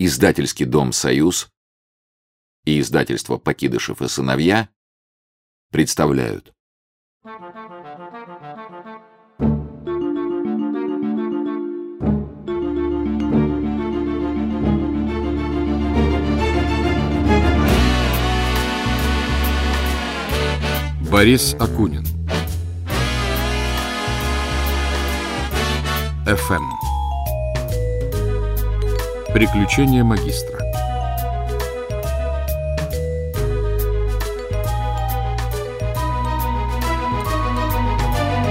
Издательский дом «Союз» и издательство «Покидышев и сыновья» представляют. Борис Акунин ФМ Приключения магистра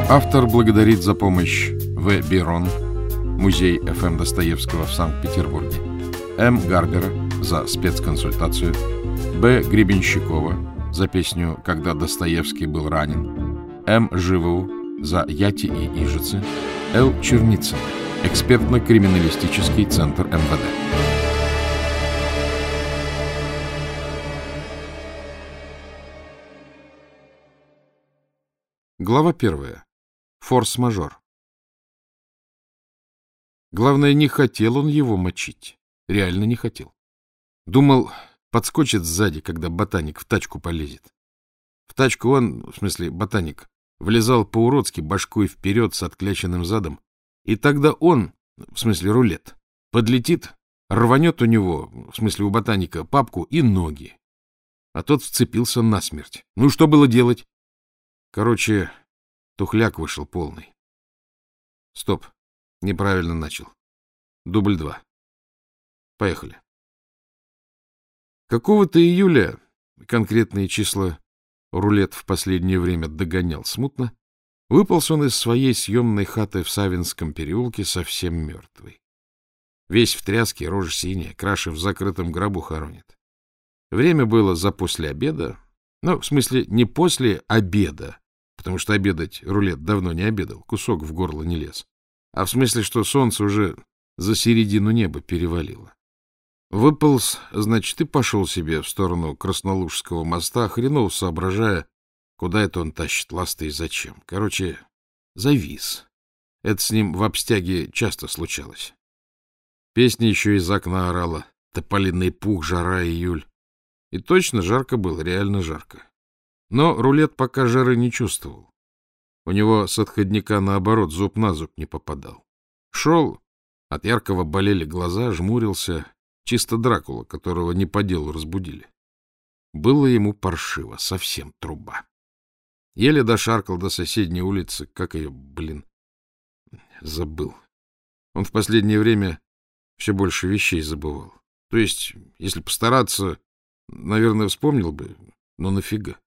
Автор благодарит за помощь В. Бирон, Музей Ф.М. Достоевского в Санкт-Петербурге, М. Гарбера за спецконсультацию, Б. Гребенщикова за песню «Когда Достоевский был ранен», М. Живову за «Яти и Ижицы», Л. Черницын, экспертно-криминалистический центр МВД. Глава первая. Форс-мажор. Главное, не хотел он его мочить. Реально не хотел. Думал, подскочит сзади, когда ботаник в тачку полезет. В тачку он, в смысле ботаник, влезал по-уродски башкой вперед с откляченным задом, и тогда он, в смысле рулет, подлетит, рванет у него, в смысле у ботаника, папку и ноги. А тот вцепился насмерть. Ну, что было делать? Короче, тухляк вышел полный. Стоп, неправильно начал. Дубль два. Поехали. Какого-то июля, конкретные числа рулет в последнее время догонял смутно, выполз он из своей съемной хаты в Савинском переулке совсем мертвый. Весь в тряске, рожа синяя, краши в закрытом гробу хоронит. Время было за после обеда, ну, в смысле, не после обеда, потому что обедать рулет давно не обедал, кусок в горло не лез, а в смысле, что солнце уже за середину неба перевалило. Выполз, значит, и пошел себе в сторону Краснолужского моста, хреново соображая, куда это он тащит ласты и зачем. Короче, завис. Это с ним в обстяге часто случалось. Песня еще из окна орала. Тополиный пух, жара, июль. И точно жарко было, реально жарко. Но рулет пока жары не чувствовал. У него с отходника, наоборот, зуб на зуб не попадал. Шел, от яркого болели глаза, жмурился, Чисто Дракула, которого не по делу разбудили. Было ему паршиво, совсем труба. Еле дошаркал до соседней улицы, как ее, блин, забыл. Он в последнее время все больше вещей забывал. То есть, если постараться, наверное, вспомнил бы, но нафига.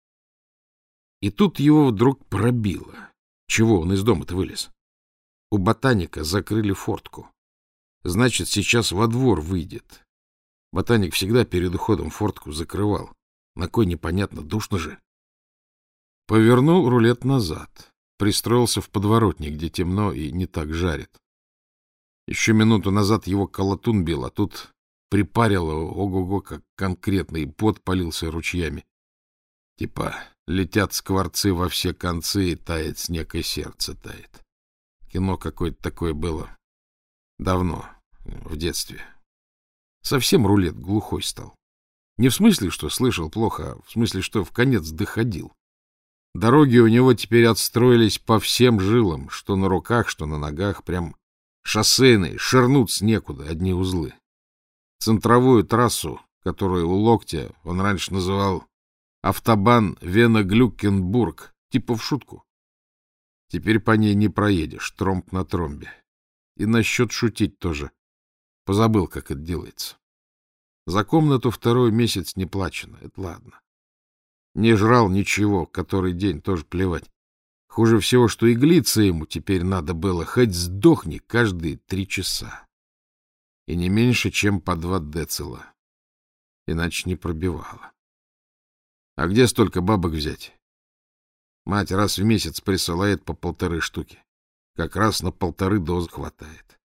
И тут его вдруг пробило. Чего он из дома-то вылез? У ботаника закрыли фортку. Значит, сейчас во двор выйдет. Ботаник всегда перед уходом фортку закрывал. На кой непонятно, душно же. Повернул рулет назад. Пристроился в подворотне, где темно и не так жарит. Еще минуту назад его колотун бил, а тут припарило, ого-го, как конкретно, и пот полился ручьями. Типа летят скворцы во все концы, и тает снег, и сердце тает. Кино какое-то такое было. Давно, в детстве. Совсем рулет глухой стал. Не в смысле, что слышал плохо, а в смысле, что в конец доходил. Дороги у него теперь отстроились по всем жилам, что на руках, что на ногах, прям шоссейные, шернуться некуда, одни узлы. Центровую трассу, которую у локтя он раньше называл автобан Вена-Глюкенбург, типа в шутку. Теперь по ней не проедешь, тромб на тромбе. И насчет шутить тоже. Позабыл, как это делается. За комнату второй месяц не плачено. Это ладно. Не жрал ничего, который день тоже плевать. Хуже всего, что иглиться ему теперь надо было, хоть сдохни каждые три часа. И не меньше, чем по два децила. Иначе не пробивало. А где столько бабок взять? Мать раз в месяц присылает по полторы штуки. Как раз на полторы дозы хватает.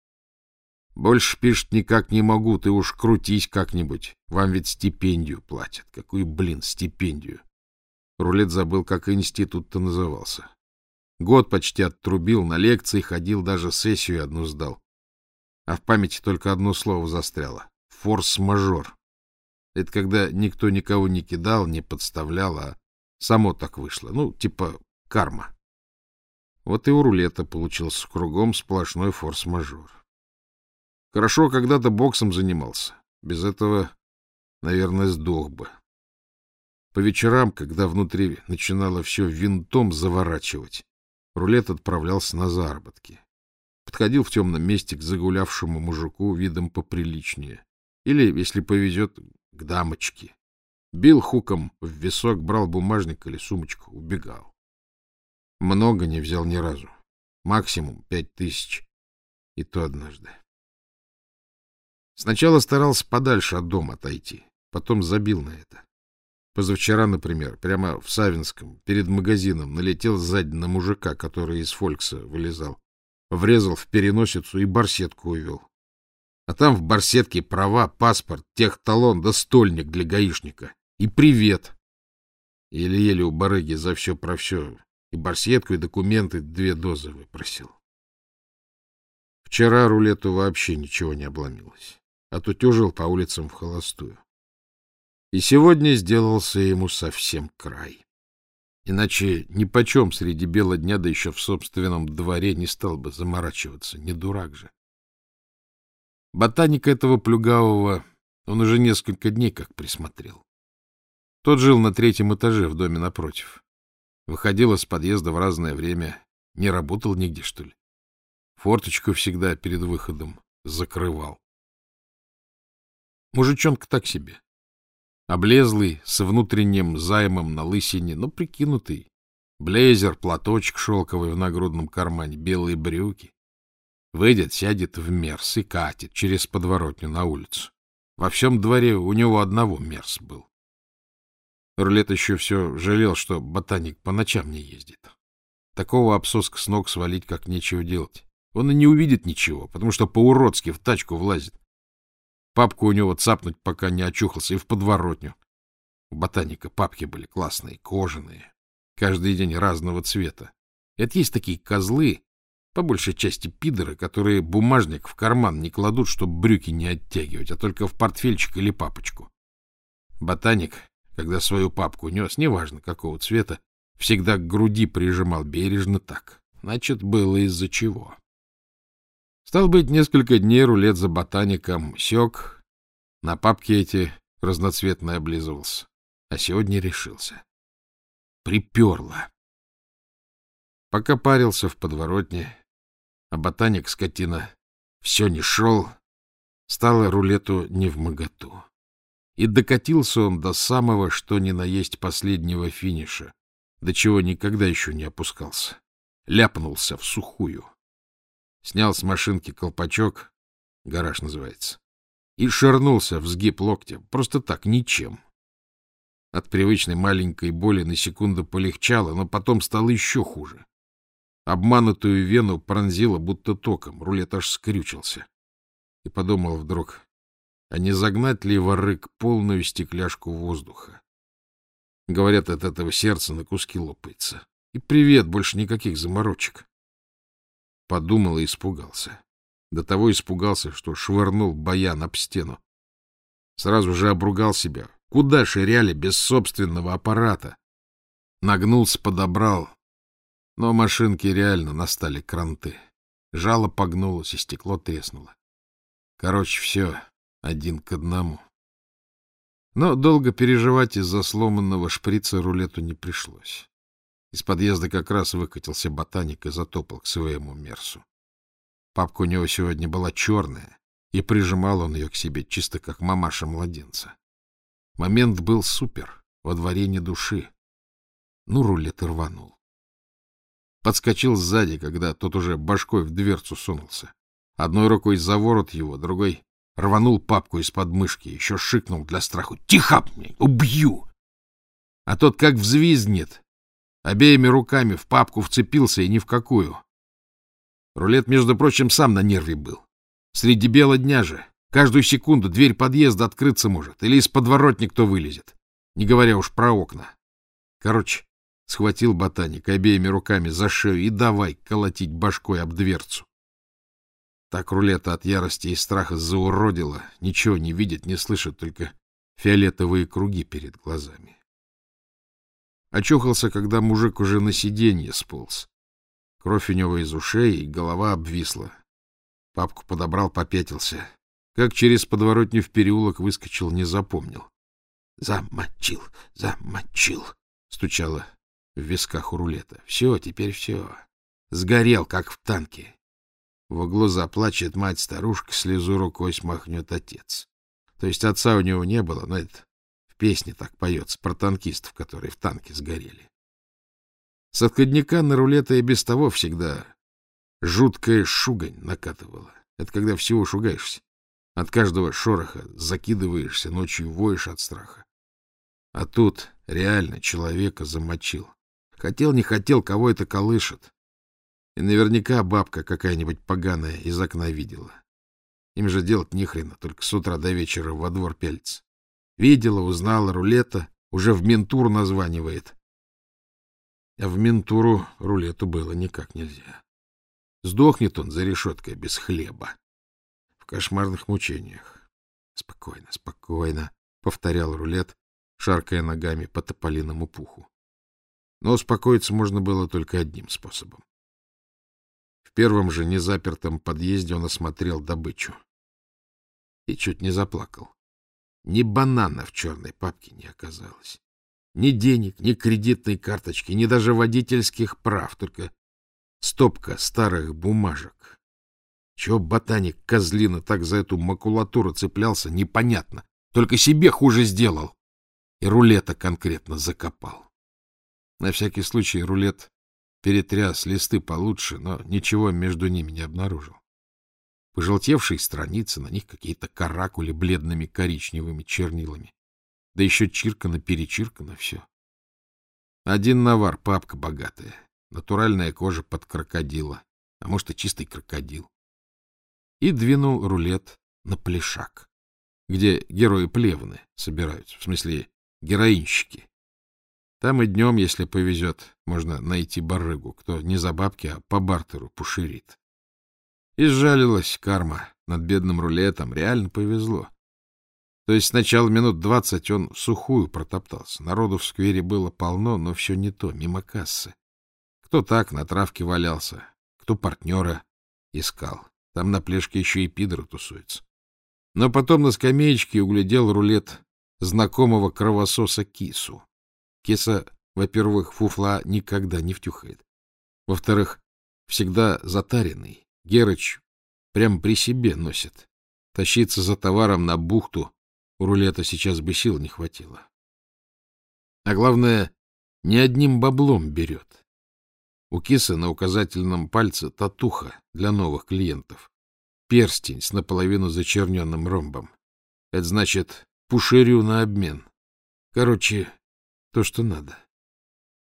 Больше, пишет, никак не могу, ты уж крутись как-нибудь. Вам ведь стипендию платят. Какую, блин, стипендию? Рулет забыл, как институт-то назывался. Год почти оттрубил, на лекции ходил, даже сессию одну сдал. А в памяти только одно слово застряло — форс-мажор. Это когда никто никого не кидал, не подставлял, а само так вышло. Ну, типа карма. Вот и у рулета получился кругом сплошной форс-мажор. Хорошо, когда-то боксом занимался. Без этого, наверное, сдох бы. По вечерам, когда внутри начинало все винтом заворачивать, рулет отправлялся на заработки. Подходил в темном месте к загулявшему мужику видом поприличнее. Или, если повезет, к дамочке. Бил хуком в висок, брал бумажник или сумочку, убегал. Много не взял ни разу. Максимум пять тысяч. И то однажды. Сначала старался подальше от дома отойти, потом забил на это. Позавчера, например, прямо в Савинском, перед магазином, налетел сзади на мужика, который из Фолькса вылезал. Врезал в переносицу и барсетку увел. А там в барсетке права, паспорт, техталон да стольник для гаишника. И привет. Еле-еле у барыги за все про все. И барсетку, и документы две дозы выпросил. Вчера рулету вообще ничего не обломилось. А то тюжил по улицам в холостую. И сегодня сделался ему совсем край. Иначе ни почем среди бела дня, да еще в собственном дворе, не стал бы заморачиваться, не дурак же. Ботаника этого плюгавого он уже несколько дней как присмотрел. Тот жил на третьем этаже в доме напротив. Выходил из подъезда в разное время. Не работал нигде, что ли? Форточку всегда перед выходом закрывал. Мужичонка так себе. Облезлый, с внутренним займом на лысине, но прикинутый. Блейзер, платочек шелковый в нагрудном кармане, белые брюки. Выйдет, сядет в мерс и катит через подворотню на улицу. Во всем дворе у него одного мерс был. Рулет еще все жалел, что ботаник по ночам не ездит. Такого обсоска с ног свалить как нечего делать. Он и не увидит ничего, потому что по-уродски в тачку влазит. Папку у него цапнуть, пока не очухался, и в подворотню. У ботаника папки были классные, кожаные, каждый день разного цвета. Это есть такие козлы, по большей части пидоры, которые бумажник в карман не кладут, чтобы брюки не оттягивать, а только в портфельчик или папочку. Ботаник, когда свою папку нес, неважно какого цвета, всегда к груди прижимал бережно так. Значит, было из-за чего. Стал быть, несколько дней рулет за ботаником сёк, на папке эти разноцветные облизывался, а сегодня решился. Приперло. Пока парился в подворотне, а ботаник, скотина, все не шел, стало рулету не в моготу. И докатился он до самого, что ни на есть последнего финиша, до чего никогда еще не опускался. Ляпнулся в сухую снял с машинки колпачок, гараж называется, и шарнулся в сгиб локтя, просто так, ничем. От привычной маленькой боли на секунду полегчало, но потом стало еще хуже. Обманутую вену пронзило будто током, рулет аж скрючился. И подумал вдруг, а не загнать ли в орык полную стекляшку воздуха? Говорят, от этого сердце на куски лопается. И привет, больше никаких заморочек. Подумал и испугался. До того испугался, что швырнул баян об стену. Сразу же обругал себя. Куда ширяли без собственного аппарата? Нагнулся, подобрал. Но машинки реально настали кранты. Жало погнулось, и стекло треснуло. Короче, все один к одному. Но долго переживать из-за сломанного шприца рулету не пришлось. Из подъезда как раз выкатился ботаник и затопал к своему мерсу. Папка у него сегодня была черная, и прижимал он ее к себе, чисто как мамаша младенца. Момент был супер, во дворе не души. Ну, рулет и рванул. Подскочил сзади, когда тот уже башкой в дверцу сунулся. Одной рукой за ворот его, другой рванул папку из подмышки, еще шикнул для страху. «Тихо, мне! Убью!» А тот как взвизнет, Обеими руками в папку вцепился и ни в какую. Рулет, между прочим, сам на нерве был. Среди бела дня же. Каждую секунду дверь подъезда открыться может, или из подворотни кто вылезет, не говоря уж про окна. Короче, схватил ботаник обеими руками за шею и давай колотить башкой об дверцу. Так рулета от ярости и страха зауродила, ничего не видит, не слышит, только фиолетовые круги перед глазами. Очухался, когда мужик уже на сиденье сполз. Кровь у него из ушей, и голова обвисла. Папку подобрал, попятился. Как через подворотню в переулок выскочил, не запомнил. — Замочил, замочил, — стучало в висках у рулета. — Все, теперь все. Сгорел, как в танке. В углу заплачет мать-старушка, слезу рукой смахнет отец. То есть отца у него не было, но это в песне так поется про танкистов, которые в танке сгорели. С отходника на рулета и без того всегда жуткая шугань накатывала. Это когда всего шугаешься. От каждого шороха закидываешься, ночью воешь от страха. А тут реально человека замочил. Хотел, не хотел, кого это колышет. И наверняка бабка какая-нибудь поганая из окна видела. Им же делать ни хрена, только с утра до вечера во двор пяльца. Видела, узнала, рулета, уже в ментур названивает. А в ментуру рулету было никак нельзя. Сдохнет он за решеткой без хлеба в кошмарных мучениях. — Спокойно, спокойно, — повторял рулет, шаркая ногами по тополиному пуху. Но успокоиться можно было только одним способом. В первом же незапертом подъезде он осмотрел добычу. И чуть не заплакал. Ни банана в черной папке не оказалось. Ни денег, ни кредитной карточки, ни даже водительских прав, только стопка старых бумажек, чего ботаник козлина так за эту макулатуру цеплялся, непонятно. Только себе хуже сделал. И рулета конкретно закопал. На всякий случай рулет перетряс листы получше, но ничего между ними не обнаружил. Пожелтевшие страницы, на них какие-то каракули бледными коричневыми чернилами. Да еще чиркано-перечиркано все. Один навар, папка богатая, натуральная кожа под крокодила, а может и чистый крокодил и двинул рулет на плешак, где герои плевны собираются, в смысле героинщики. Там и днем, если повезет, можно найти барыгу, кто не за бабки, а по бартеру пуширит. И сжалилась карма над бедным рулетом, реально повезло. То есть сначала минут двадцать он в сухую протоптался. Народу в сквере было полно, но все не то, мимо кассы. Кто так на травке валялся, кто партнера искал. Там на плешке еще и пидоры тусуются. Но потом на скамеечке углядел рулет знакомого кровососа кису. Киса, во-первых, фуфла никогда не втюхает. Во-вторых, всегда затаренный. Герыч прям при себе носит. Тащиться за товаром на бухту у рулета сейчас бы сил не хватило. А главное, ни одним баблом берет. У кисы на указательном пальце татуха для новых клиентов. Перстень с наполовину зачерненным ромбом. Это значит пушерю на обмен. Короче, то, что надо.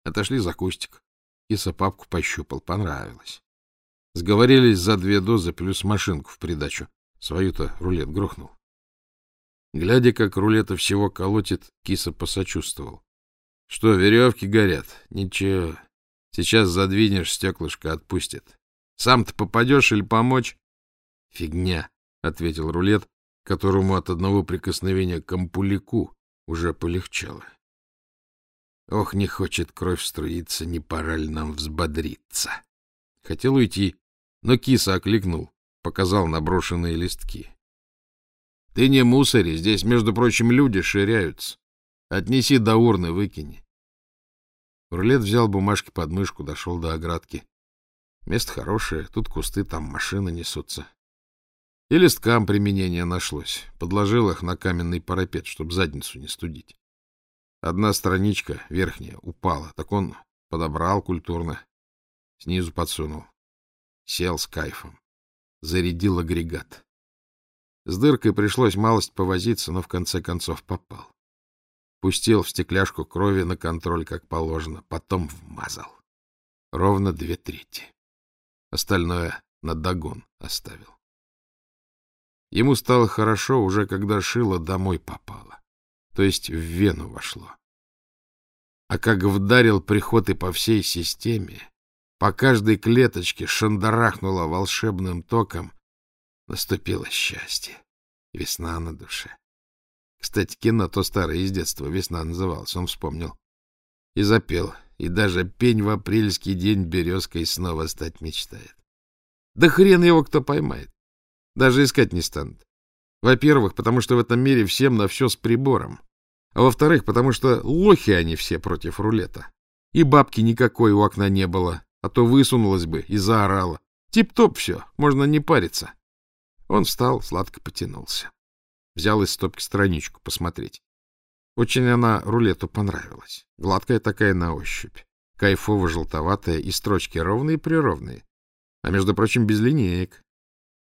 Отошли за кустик. Киса папку пощупал, понравилось. Сговорились за две дозы плюс машинку в придачу. Свою-то рулет грохнул. Глядя, как рулета всего колотит, киса посочувствовал. — Что, веревки горят? Ничего, Сейчас задвинешь, стеклышко отпустит. Сам-то попадешь или помочь? — Фигня, — ответил рулет, которому от одного прикосновения к ампулику уже полегчало. Ох, не хочет кровь струиться, не пора ли нам взбодриться. Хотел уйти, но киса окликнул, показал наброшенные листки. — Ты не мусори, здесь, между прочим, люди ширяются. Отнеси до урны, выкини. Рулет взял бумажки под мышку, дошел до оградки. Место хорошее, тут кусты, там машины несутся. И листкам применение нашлось. Подложил их на каменный парапет, чтобы задницу не студить. Одна страничка, верхняя, упала. Так он подобрал культурно. Снизу подсунул. Сел с кайфом. Зарядил агрегат. С дыркой пришлось малость повозиться, но в конце концов попал. Пустил в стекляшку крови на контроль, как положено, потом вмазал. Ровно две трети. Остальное на догон оставил. Ему стало хорошо уже, когда шило домой попало, то есть в вену вошло. А как вдарил приход и по всей системе, по каждой клеточке шандарахнуло волшебным током, Наступило счастье. Весна на душе. Кстати, кино то старое из детства «Весна» называлось, он вспомнил. И запел, и даже пень в апрельский день березкой снова стать мечтает. Да хрен его кто поймает. Даже искать не станут. Во-первых, потому что в этом мире всем на все с прибором. А во-вторых, потому что лохи они все против рулета. И бабки никакой у окна не было, а то высунулась бы и заорала. Тип-топ все, можно не париться. Он встал, сладко потянулся. Взял из стопки страничку посмотреть. Очень она рулету понравилась. Гладкая такая на ощупь. Кайфово-желтоватая и строчки ровные-прировные. А, между прочим, без линеек.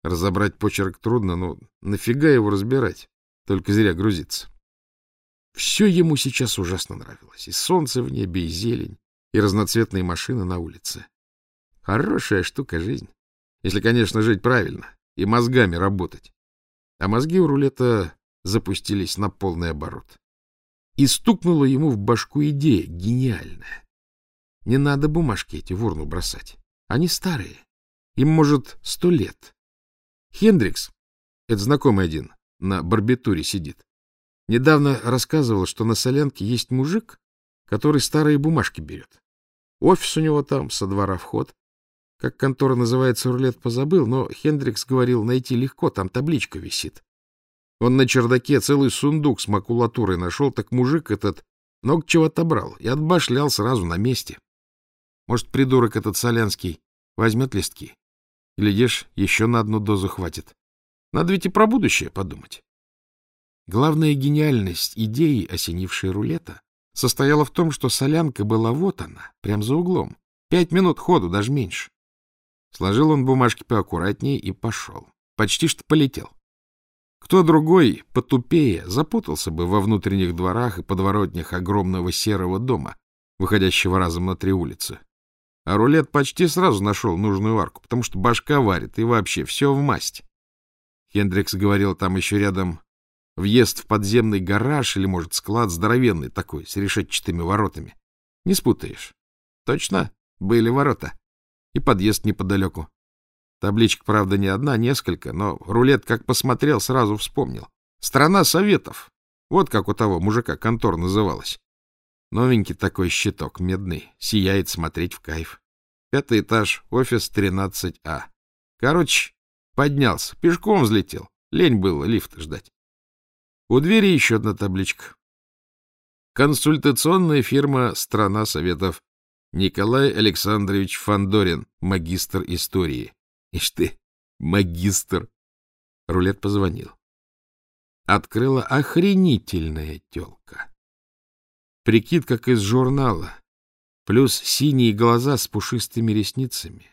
Разобрать почерк трудно, но нафига его разбирать? Только зря грузиться. Все ему сейчас ужасно нравилось. И солнце в небе, и зелень, и разноцветные машины на улице. Хорошая штука жизнь. Если, конечно, жить правильно и мозгами работать. А мозги у рулета запустились на полный оборот. И стукнула ему в башку идея гениальная. Не надо бумажки эти в урну бросать. Они старые. Им, может, сто лет. Хендрикс, это знакомый один, на барбитуре сидит, недавно рассказывал, что на солянке есть мужик, который старые бумажки берет. Офис у него там, со двора вход. Как контора называется, рулет позабыл, но Хендрикс говорил, найти легко, там табличка висит. Он на чердаке целый сундук с макулатурой нашел, так мужик этот много чего отобрал и отбашлял сразу на месте. Может, придурок этот Солянский возьмет листки? Глядишь, еще на одну дозу хватит. Надо ведь и про будущее подумать. Главная гениальность идеи, осенившей рулета, состояла в том, что солянка была вот она, прям за углом. Пять минут ходу, даже меньше. Сложил он бумажки поаккуратнее и пошел. Почти что полетел. Кто другой, потупее, запутался бы во внутренних дворах и подворотнях огромного серого дома, выходящего разом на три улицы. А рулет почти сразу нашел нужную арку, потому что башка варит и вообще все в масть. Хендрикс говорил, там еще рядом въезд в подземный гараж или, может, склад здоровенный такой, с решетчатыми воротами. Не спутаешь. Точно, были ворота. И подъезд неподалеку. Табличка, правда, не одна, несколько, но рулет, как посмотрел, сразу вспомнил. Страна Советов. Вот как у того мужика контор называлась. Новенький такой щиток, медный, сияет смотреть в кайф. Пятый этаж, офис 13А. Короче, поднялся, пешком взлетел. Лень было лифта ждать. У двери еще одна табличка. Консультационная фирма «Страна Советов». Николай Александрович Фандорин, магистр истории. Ишь ты, магистр. Рулет позвонил. Открыла охренительная телка. Прикид, как из журнала. Плюс синие глаза с пушистыми ресницами.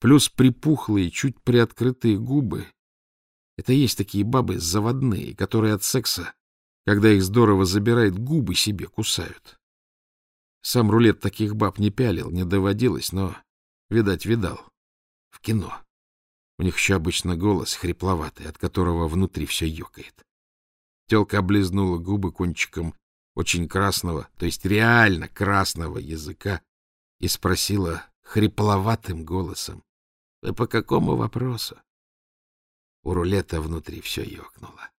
Плюс припухлые, чуть приоткрытые губы. Это есть такие бабы заводные, которые от секса, когда их здорово забирает, губы себе кусают. Сам рулет таких баб не пялил, не доводилось, но, видать, видал. В кино. У них еще обычно голос хрипловатый, от которого внутри все ёкает. Телка облизнула губы кончиком очень красного, то есть реально красного языка и спросила хрипловатым голосом. — Вы по какому вопросу? У рулета внутри все ёкнуло.